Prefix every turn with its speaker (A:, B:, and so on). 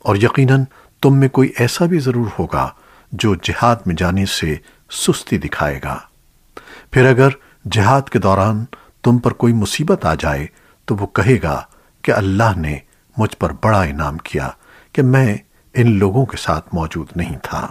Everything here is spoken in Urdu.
A: اور یقیناً تم میں کوئی ایسا بھی ضرور ہوگا جو جہاد میں جانے سے سستی دکھائے گا۔ پھر اگر جہاد کے دوران تم پر کوئی مصیبت آ جائے تو وہ کہے گا کہ اللہ نے مجھ پر بڑا انعام کیا کہ میں ان لوگوں کے ساتھ موجود نہیں تھا۔